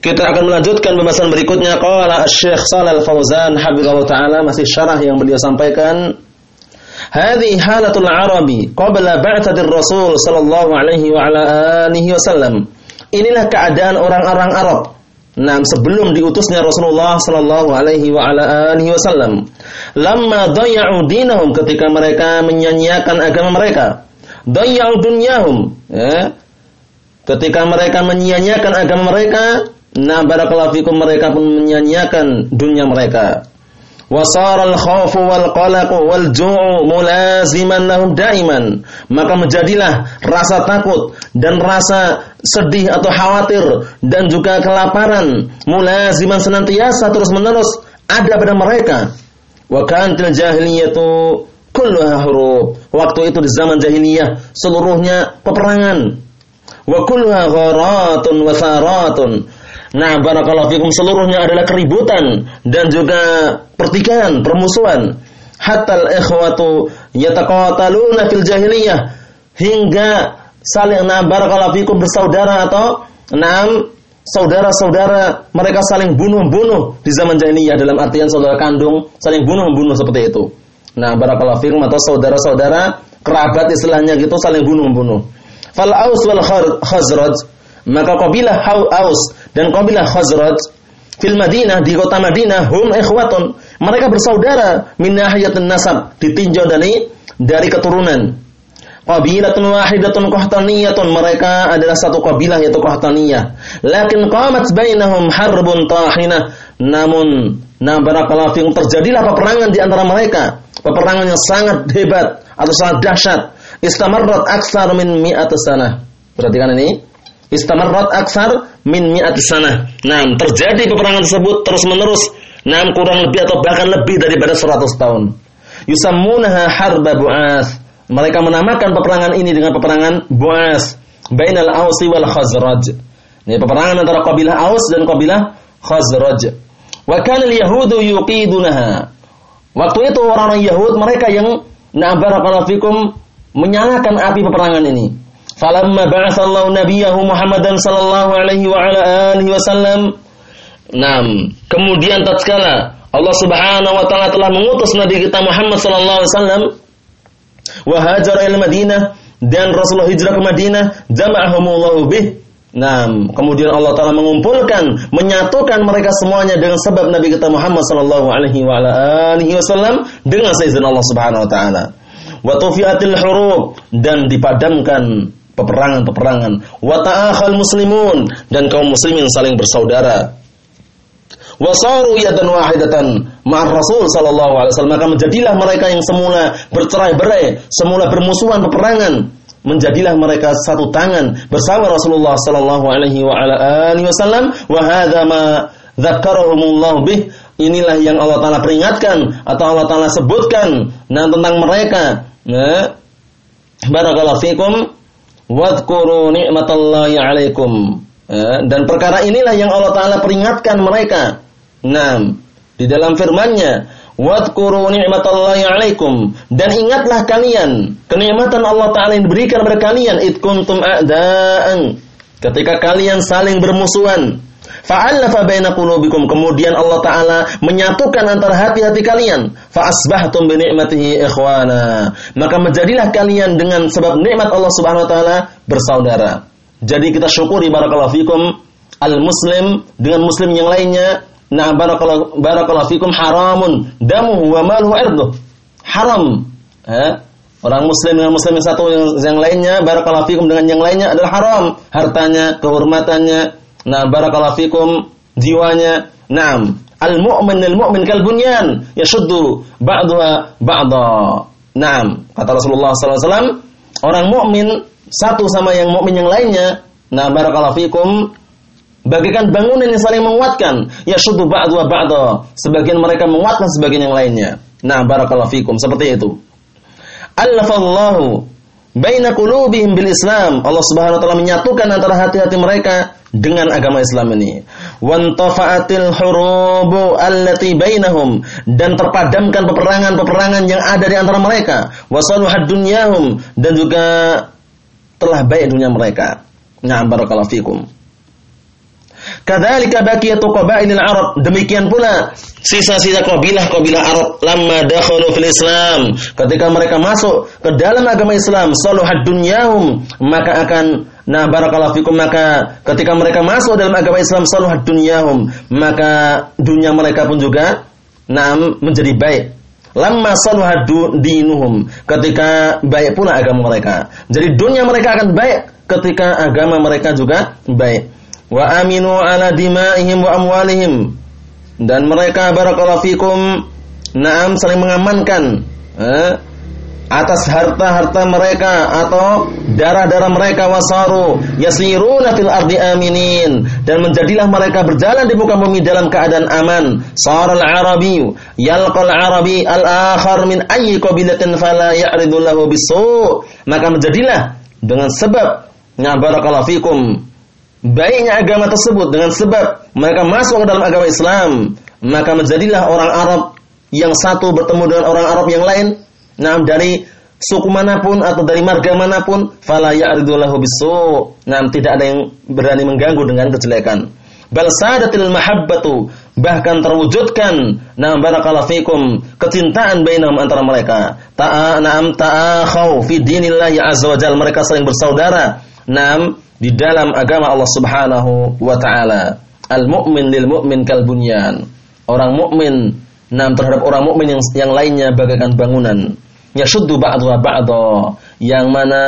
Kita akan melanjutkan pembahasan berikutnya qala Asy-Syaikh Shalal Fauzan hafizallahu taala masih syarah yang beliau sampaikan Hadhi halatul Arabi qabla ba'tsatir Rasul sallallahu alaihi wa ala alihi wasallam. Inilah keadaan orang-orang Arab Nah, sebelum diutusnya Rasulullah sallallahu alaihi wa ala alihi wasallam. Lamma daya'u dinahum ketika mereka menyanyiakan agama mereka. Daya'u dunyahum, ya. Ketika mereka menyanyiakan agama mereka, Nah, barakallahu fikum mereka pun menyanyiakan dunia mereka. Wasara al-khawfu wal qalaqu wal ju'u mulaziman lahum daiman. Maka menjadilah rasa takut dan rasa sedih atau khawatir dan juga kelaparan mulaziman senantiasa terus-menerus ada pada mereka. Wa kantil jahiliyatu kulluha huruf. Waktu itu di zaman jahiliyah seluruhnya peperangan. Wa kulluha gharatun wa saratun Nah, barakallahu fikum seluruhnya adalah keributan dan juga pertikaian, permusuhan. Hatta al-ikhwatu yataqataluna fil jahiliyah hingga saling nah barakallahu fikum bersaudara atau enam saudara-saudara mereka saling bunuh-bunuh di zaman jahiliyah dalam artian saudara kandung saling bunuh-bunuh seperti itu. Nah, barakallahu fikum atau saudara-saudara kerabat istilahnya gitu saling bunuh-bunuh. Fal aus wal khazraj maka kabilah Aus dan kabilah Khazraj fil Madinah di kota Madinah hum ikhwatun. Mereka bersaudara min nahiyatun nasab, ditinjau dari dari keturunan. Qabilatun wahidatun qahtaniyatun. Mereka adalah satu kabilah yaitu Qahtaniyah. Lakin qamat bainahum harbun tahinah. Namun nah barakallahu fikum terjadilah peperangan di antara mereka. Peperangan yang sangat hebat atau sangat dahsyat. Istamarrat aksar min mi'at sanah. Perhatikan ini istamarrat aksar min mi'ati sanah. Nah, terjadi peperangan tersebut terus-menerus. Nah, kurang lebih atau bahkan lebih daripada 100 tahun. Yusammunaha harba bu'as. Mereka menamakan peperangan ini dengan peperangan bu'as. Bainal Ausi wal Khazraj. Ini peperangan antara kabilah Aus dan kabilah Khazraj. Wa kana al-yahudu yuqidunaha. Waktu itu orang-orang Yahud mereka yang na barakallahu fikum menyalakan api peperangan ini. Falamma ba'athallahu nabiyahu Muhammadan sallallahu alaihi wa ala alihi wasallam. Naam, kemudian tatkala Allah Subhanahu wa taala telah mengutus nabi kita Muhammad sallallahu alaihi wasallam wa hajara ila Madinah dan Rasulullah hijrah ke Madinah, jama'ahumullahu bih. Naam, kemudian Allah taala mengumpulkan, menyatukan mereka semuanya dengan sebab nabi kita Muhammad sallallahu alaihi wa ala alihi wasallam dengan seizin Allah Subhanahu wa taala. Wa tufiatil dan dipadamkan peperangan-peperangan. Wa ta'akhal muslimun dan kaum muslimin saling bersaudara. Wasaru yadan wahidatan ma'ar Rasul sallallahu alaihi wasallam. Maka menjadilah mereka yang semula bercerai-berai, semula bermusuhan peperangan, menjadilah mereka satu tangan bersama Rasulullah sallallahu alaihi wa ala alihi wasallam. Wa hadza ma dzakarahumullah bih. Inilah yang Allah taala peringatkan atau Allah taala sebutkan nah tentang mereka. Nah barakallahu fikum Wadhkuru ni'matallahi alaikum. Ya, dan perkara inilah yang Allah Ta'ala peringatkan mereka. Nah, di dalam firman-Nya, Wadhkuru ni'matallahi alaikum. Dan ingatlah kalian kenikmatan Allah Ta'ala yang diberikan kepada kalian. Itkuntum a'da'an. Ketika kalian saling bermusuhan. Fa'allafa baina qulubikum. Kemudian Allah Ta'ala menyatukan antara hati-hati kalian. Fa'asbahtum bi ni'matihi ikhwana. Maka menjadilah kalian dengan sebab nikmat Allah Subhanahu wa taala bersaudara. Jadi kita syukuri barakallahu fikum al-muslim dengan muslim yang lainnya. Nah barakallahu barakallahu fikum haramun damuhu wa maluhu irduh. Haram. Eh? Orang muslim dengan muslim yang satu yang, yang lainnya barakallahu fikum dengan yang lainnya adalah haram. Hartanya, kehormatannya, Nah, barakallahu fikum jiwanya. Naam. Al-mu'min al-mu'min kal bunyan yashuddu ba'daha ba'dha. Naam, kata Rasulullah sallallahu alaihi wasallam, orang mukmin satu sama yang mukmin yang lainnya. Nah, barakallahu fikum bagaikan bangunan yang saling menguatkan. Yashuddu ba'daha ba'dha. Sebagian mereka menguatkan sebagian yang lainnya. Nah, barakallahu fikum seperti itu. Allafallahu baina qulubihim bil Islam. Allah Subhanahu wa taala menyatukan antara hati-hati mereka dengan agama Islam ini. Wantafa'atil hurubu allati bainahum dan terpadamkan peperangan-peperangan yang ada di antara mereka. Wasaluhad dunyahum dan juga telah baik dunia mereka. Nah, barakallahu fikum. Kadzalika baqiyatu qabailil Arab. Demikian pula sisa-sisa kabilah-kabilah Arab lamma dakhalu fil Islam. Ketika mereka masuk ke dalam agama Islam, saluhad dunyahum, maka akan Nah barakallahu fikum maka ketika mereka masuk dalam agama Islam saluhat dunyahum maka dunia mereka pun juga nah menjadi baik. Lama saluhat dinuhum ketika baik pula agama mereka. Jadi dunia mereka akan baik ketika agama mereka juga baik. Wa aminu ala dimaihim wa amwalihim. Dan mereka barakallahu fikum naam saling mengamankan eh, atas harta-harta mereka atau darah-darah mereka wasaru yasiruna fil ardi aminin. Dan menjadilah mereka berjalan di muka bumi dalam keadaan aman. Saral arabi yalqal arabi al akhar min ayyi qabilatin fala ya'ridu lahu bisu. Maka menjadilah dengan sebab ya barakallahu fikum baiknya agama tersebut dengan sebab mereka masuk ke dalam agama Islam maka menjadilah orang Arab yang satu bertemu dengan orang Arab yang lain Nah, dari suku mana pun atau dari marga mana pun, fala ya'ridu lahu bisu. Nah, tidak ada yang berani mengganggu dengan kejelekan. Bal sadatil mahabbatu bahkan terwujudkan nah barakallahu fikum kecintaan bainahum antara mereka. Ta'a na'am ta'akhau fi dinillahi azza wajal mereka saling bersaudara. Naam di dalam agama Allah Subhanahu wa taala. Al mu'min lil mu'min kal bunyan. Orang mukmin nam terhadap orang mukmin yang yang lainnya bagaikan bangunan yashuddu ba'dha ba'dha yang mana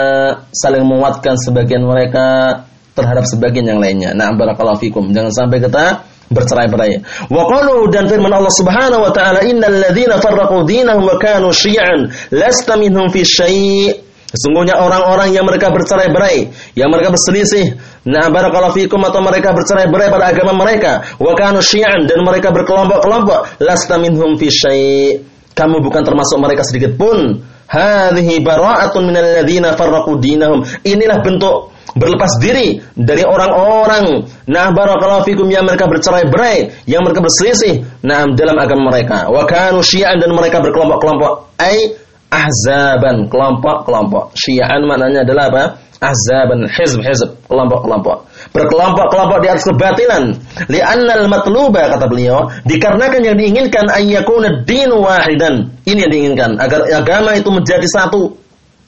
saling menguatkan sebagian mereka terhadap sebagian yang lainnya. Nah, barakallahu fikum. Jangan sampai kita bercerai-berai. Wa qalu dan firman Allah Subhanahu wa taala innal ladzina farraqu dinahum wa kanu syi'an lasta minhum fi syai' Sesungguhnya orang-orang yang mereka bercerai-berai, yang mereka berselisih, nah barakallahu fikum atau mereka bercerai-berai pada agama mereka, wa kanu dan mereka berkelompok-kelompok, lasta minhum fi syai' kamu bukan termasuk mereka sedikit pun. Hadhihi bara'atun minal ladzina farraqu dinahum. Inilah bentuk berlepas diri dari orang-orang nah barakallahu fikum yang mereka bercerai-berai, yang mereka berselisih nah dalam agama mereka. Wa kanu syi'an dan mereka berkelompok-kelompok. Ai ahzaban, kelompok-kelompok. Syi'an maknanya adalah apa? Ahzaban, hizb-hizb, kelompok-kelompok berkelompok-kelompok di atas kebatilan. Li'annal matluba kata beliau, dikarenakan yang diinginkan ayyakuna din wahidan. Ini yang diinginkan agar agama itu menjadi satu.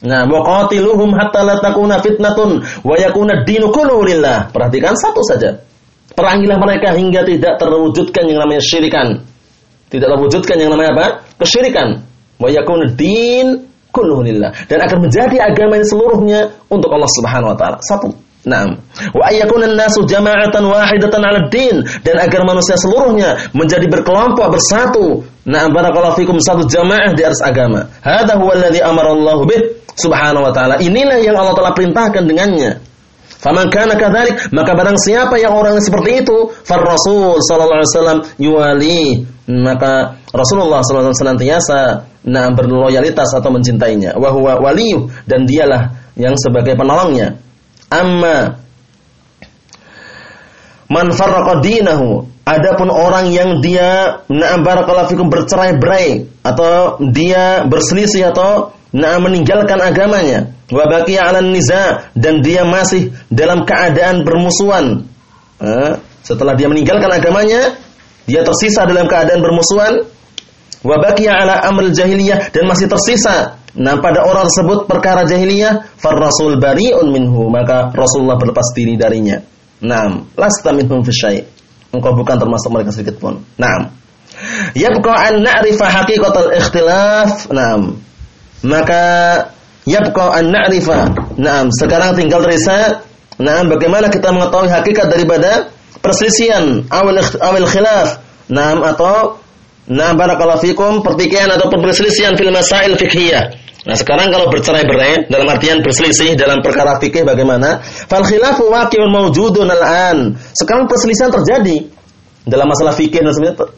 Nah, waqatiluhum hatta la takuna fitnatun wa yakuna dinu. Perhatikan satu saja. Perangilah mereka hingga tidak terwujudkan yang namanya syirikan. Tidak terwujudkan yang namanya apa? Kesyirikan. Wa din kulluhu lillah. Dan akan menjadi agama ini seluruhnya untuk Allah Subhanahu wa taala. Satu. Naam. Wa ayyakuna nasu jama'atan wahidatan 'ala din dan agar manusia seluruhnya menjadi berkelompok bersatu. Naam barakallahu fikum satu jamaah di atas agama. Hadza huwa alladhi amara Allah bih subhanahu wa ta'ala. Inilah yang Allah telah perintahkan dengannya. Faman kana kadzalik, maka barang siapa yang orang seperti itu, far Rasul sallallahu alaihi wasallam yuwali, maka Rasulullah wasallam senantiasa nah berloyalitas atau mencintainya. Wa huwa waliyuh dan dialah yang sebagai penolongnya amma man farraqa dinahu adapun orang yang dia na'am barakallahu fikum bercerai-berai atau dia berselisih atau na'am meninggalkan agamanya wa baqiya 'ala niza dan dia masih dalam keadaan bermusuhan setelah dia meninggalkan agamanya dia tersisa dalam keadaan bermusuhan wa baqiya 'ala amr jahiliyah dan masih tersisa Nah pada orang tersebut perkara jahiliyah, far rasul bari'un minhu, maka Rasulullah berlepas diri darinya. Naam, lasta minhum fi syai'. Engkau bukan termasuk mereka sedikit pun. Naam. Yabqa an na'rifa haqiqatal ikhtilaf. Naam. Maka yabqa an na'rifa. Naam, sekarang tinggal terisa Naam, bagaimana kita mengetahui hakikat daripada perselisihan awal awal khilaf. Naam atau Nah, barakallahu fikum pertikaian atau perselisihan fil masail fikhiyah. Nah sekarang kalau bercerai-berai dalam artian berselisih dalam perkara fikih bagaimana? Fal khilafu waqi'un mawjudun al-an. Sekarang perselisihan terjadi. dalam masalah fikih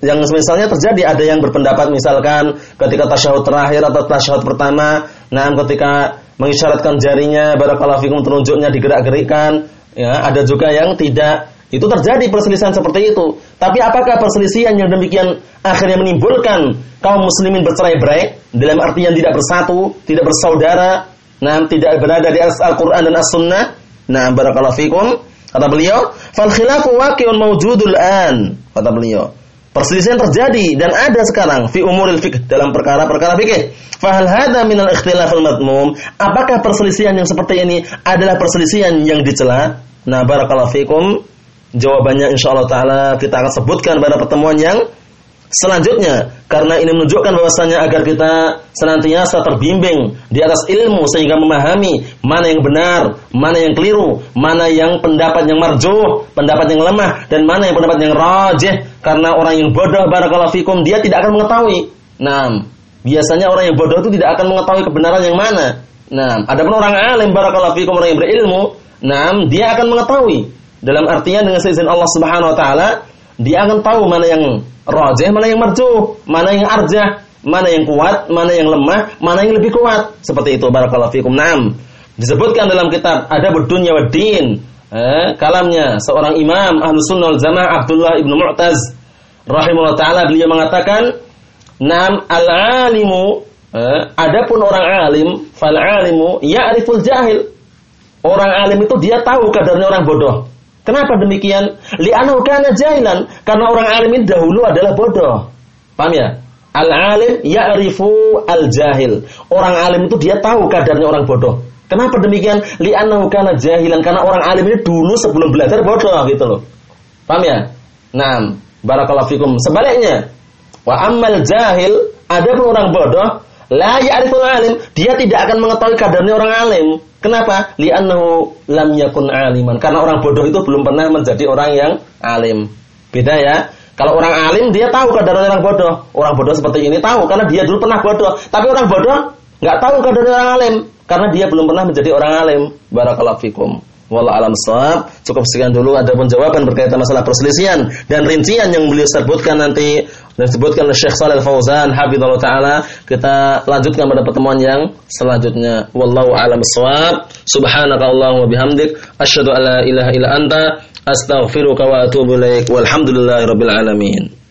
yang misalnya terjadi ada yang berpendapat misalkan ketika tasyahud terakhir atau tasyahud pertama, nah ketika mengisyaratkan jarinya barakallahu fikum telunjuknya digerak-gerikan, ya, ada juga yang tidak. Itu terjadi perselisihan seperti itu. Tapi apakah perselisihan yang demikian akhirnya menimbulkan kaum muslimin bercerai-berai dalam artian tidak bersatu, tidak bersaudara, nah tidak berada di Al-Qur'an dan As-Sunnah? Nah, barakallahu fikum. Kata beliau, "Fal khilafu waqi'un mawjudul an." Kata beliau. Perselisihan terjadi dan ada sekarang fi umuril fikih dalam perkara-perkara fikih. Fahal al-ikhtilaf al-madmum? Apakah perselisihan yang seperti ini adalah perselisihan yang dicela? Nah, barakallahu fikum. Jawabannya insyaallah taala kita akan sebutkan pada pertemuan yang Selanjutnya, karena ini menunjukkan bahwasanya agar kita senantiasa terbimbing di atas ilmu sehingga memahami mana yang benar, mana yang keliru, mana yang pendapat yang marjuh, pendapat yang lemah dan mana yang pendapat yang rajih. Karena orang yang bodoh barakallahu fikum dia tidak akan mengetahui. Nah, biasanya orang yang bodoh itu tidak akan mengetahui kebenaran yang mana. Nah, adapun orang alim barakallahu fikum orang yang berilmu, nah dia akan mengetahui. Dalam artian dengan seizin Allah Subhanahu wa taala, dia akan tahu mana yang rajih, mana yang marjuh, mana yang arjah, mana yang kuat, mana yang lemah, mana yang lebih kuat. Seperti itu barakallahu fikum. Naam. Disebutkan dalam kitab ada Dunya wa eh, kalamnya seorang imam Ahlus Sunnah Jamaah Abdullah Ibnu Mu'taz rahimahullah taala beliau mengatakan, "Nam al-alimu eh, adapun orang alim, fal alimu ya'riful jahil." Orang alim itu dia tahu kadarnya orang bodoh. Kenapa demikian? Li'annahu kana jahilan. Karena orang alim ini dahulu adalah bodoh. Paham ya? Al-alim ya'rifu al-jahil. Orang alim itu dia tahu kadarnya orang bodoh. Kenapa demikian? Li'annahu kana jahilan. Karena orang alim ini dulu sebelum belajar bodoh gitu loh. Paham ya? Nah, barakallahu fikum. Sebaliknya, wa ammal jahil, ada pun orang bodoh, la ya'riful alim, dia tidak akan mengetahui kadarnya orang alim. Kenapa? Li'annahu lam yakun aliman. Karena orang bodoh itu belum pernah menjadi orang yang alim. Beda ya. Kalau orang alim dia tahu kadar orang bodoh. Orang bodoh seperti ini tahu karena dia dulu pernah bodoh. Tapi orang bodoh nggak tahu kadar orang alim karena dia belum pernah menjadi orang alim. Barakallahu fikum. Wallah alam sahab. Cukup sekian dulu ada pun jawaban berkaitan masalah perselisihan dan rincian yang beliau sebutkan nanti dan sebutkan oleh Syekh Shalal Fauzan hafizallahu taala. Kita lanjutkan pada pertemuan yang selanjutnya. Wallahu alam sahab. Subhanakallahumma bihamdik asyhadu an la ilaha illa anta astaghfiruka wa atubu ilaik. Walhamdulillahirabbil alamin.